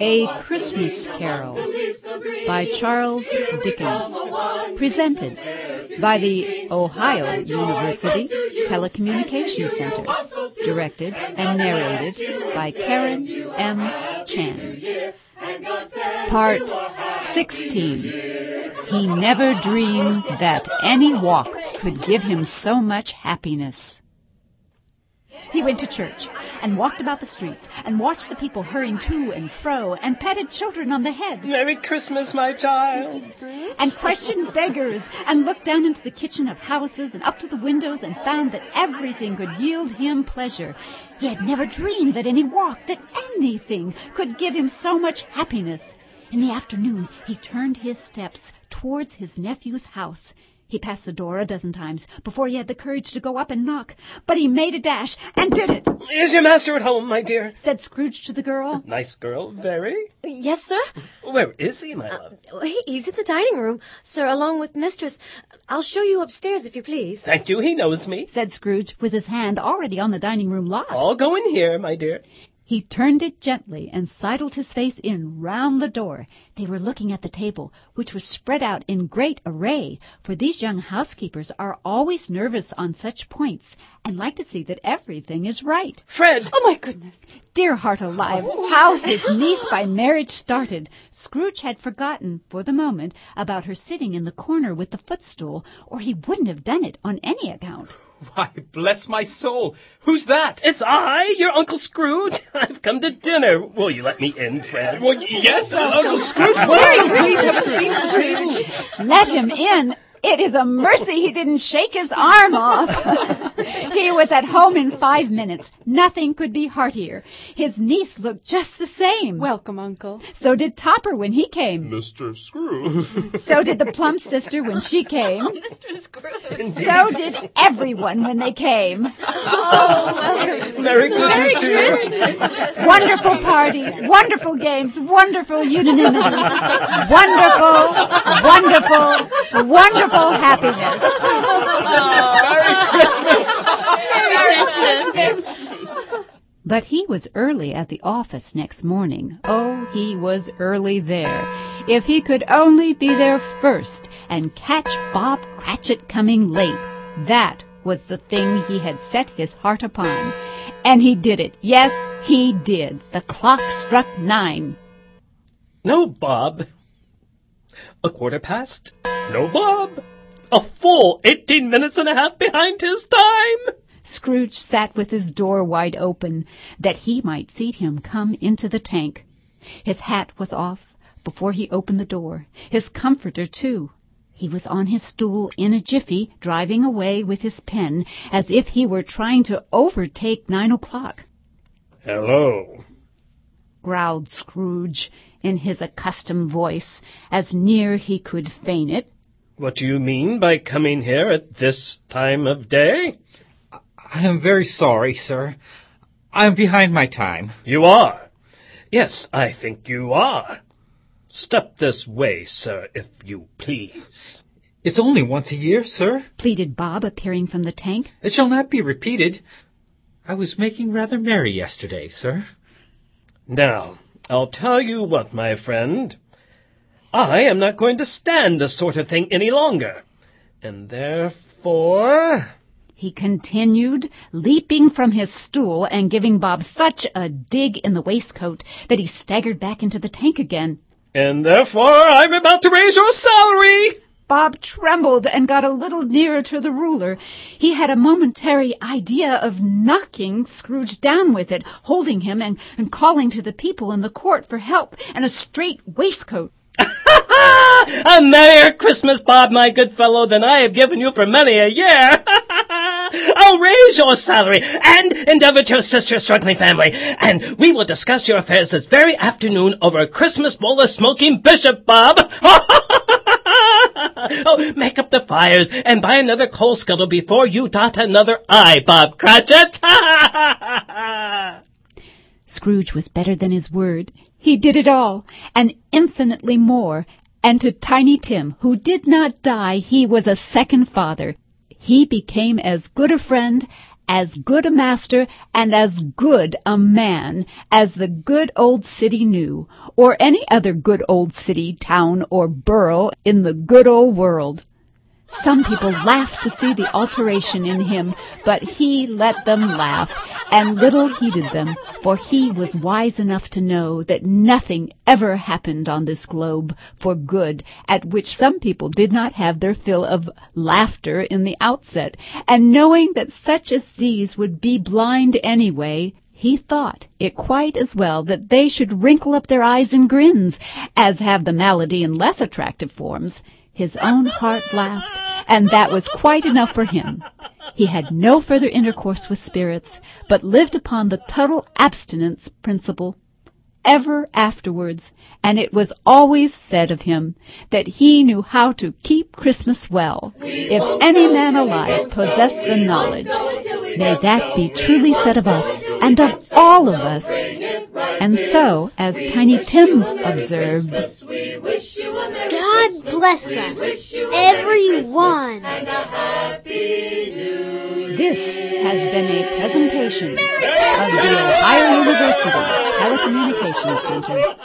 A Christmas Carol by Charles Dickens. Presented by the Ohio University Telecommunications Center. Directed and narrated by Karen M. Chan. Part 16. He never dreamed that any walk could give him so much happiness. He went to church and walked about the streets and watched the people hurrying to and fro and patted children on the head Merry Christmas, my child. and questioned beggars and looked down into the kitchen of houses and up to the windows and found that everything could yield him pleasure. He had never dreamed that any walk, that anything could give him so much happiness. In the afternoon, he turned his steps towards his nephew's house. He passed the door a dozen times before he had the courage to go up and knock, but he made a dash and did it, Is your master at home, my dear? said Scrooge to the girl. Nice girl, very. Yes, sir. Where is he, my uh, love? He- He's in the dining room, sir, along with mistress. I'll show you upstairs if you please. Thank you, he knows me. said Scrooge, with his hand already on the dining room lock. I'll go in here, my dear. He turned it gently and sidled his face in round the door. They were looking at the table, which was spread out in great array, for these young housekeepers are always nervous on such points and like to see that everything is right. Fred! Oh, my goodness. Dear heart alive, how his niece by marriage started. Scrooge had forgotten, for the moment, about her sitting in the corner with the footstool, or he wouldn't have done it on any account. Why, bless my soul! Who's that? It's I, your Uncle Scrooge. I've come to dinner. Will you let me in, Fred? Well, yes, uh, Uncle Scrooge. Well, please have a seat at the table. Let him in. It is a mercy he didn't shake his arm off. he was at home in five minutes. Nothing could be heartier. His niece looked just the same. Welcome, Uncle. So did Topper when he came. Mr. Scrooge. So did the plump sister when she came. Mr. Scrooge. So did everyone when they came. Oh, Merry Christmas to you. Wonderful party, wonderful games, wonderful unanimity, wonderful, wonderful, wonderful happiness. Merry Christmas! Merry Christmas! But he was early at the office next morning. Oh, he was early there. If he could only be there first and catch Bob Cratchit coming late, that was the thing he had set his heart upon. And he did it. Yes, he did. The clock struck nine. No, Bob. A quarter past? No, Bob. A full eighteen minutes and a half behind his time. Scrooge sat with his door wide open, that he might see him come into the tank. His hat was off before he opened the door, his comforter too. He was on his stool in a jiffy, driving away with his pen, as if he were trying to overtake nine o'clock. Hello. growled Scrooge in his accustomed voice, as near he could feign it. What do you mean by coming here at this time of day? I am very sorry, sir. I am behind my time. You are. Yes, I think you are. Step this way, sir, if you please. It's only once a year, sir. pleaded Bob, appearing from the tank. It shall not be repeated. I was making rather merry yesterday, sir. Now, I'll tell you what, my friend. I am not going to stand this sort of thing any longer. And therefore. He continued, leaping from his stool and giving Bob such a dig in the waistcoat that he staggered back into the tank again. And therefore I'm about to raise your salary! Bob trembled and got a little nearer to the ruler. He had a momentary idea of knocking Scrooge down with it, holding him and, and calling to the people in the court for help and a straight waistcoat. A merrier Christmas, Bob, my good fellow, than I have given you for many a year. I'll raise your salary and endeavor to assist your struggling family, and we will discuss your affairs this very afternoon over a Christmas bowl of smoking bishop, Bob. oh, make up the fires and buy another coal scuttle before you dot another I, Bob Cratchit. Scrooge was better than his word. He did it all, and infinitely more. And to Tiny Tim, who did not die, he was a second father. He became as good a friend as good a master and as good a man as the good old city knew, or any other good old city, town, or borough in the good old world. Some people laughed to see the alteration in him, but he let them laugh, and little heeded them, for he was wise enough to know that nothing ever happened on this globe for good at which some people did not have their fill of laughter in the outset, and knowing that such as these would be blind anyway, he thought it quite as well that they should wrinkle up their eyes in grins as have the malady in less attractive forms. His own heart laughed, and that was quite enough for him. He had no further intercourse with spirits, but lived upon the total abstinence principle ever afterwards, and it was always said of him that he knew how to keep Christmas well. If any man alive possessed the knowledge, may that be truly said of us and of all of us. And so, as Tiny Tim observed, God bless us, everyone. Been a presentation of the Ohio University Telecommunications Center.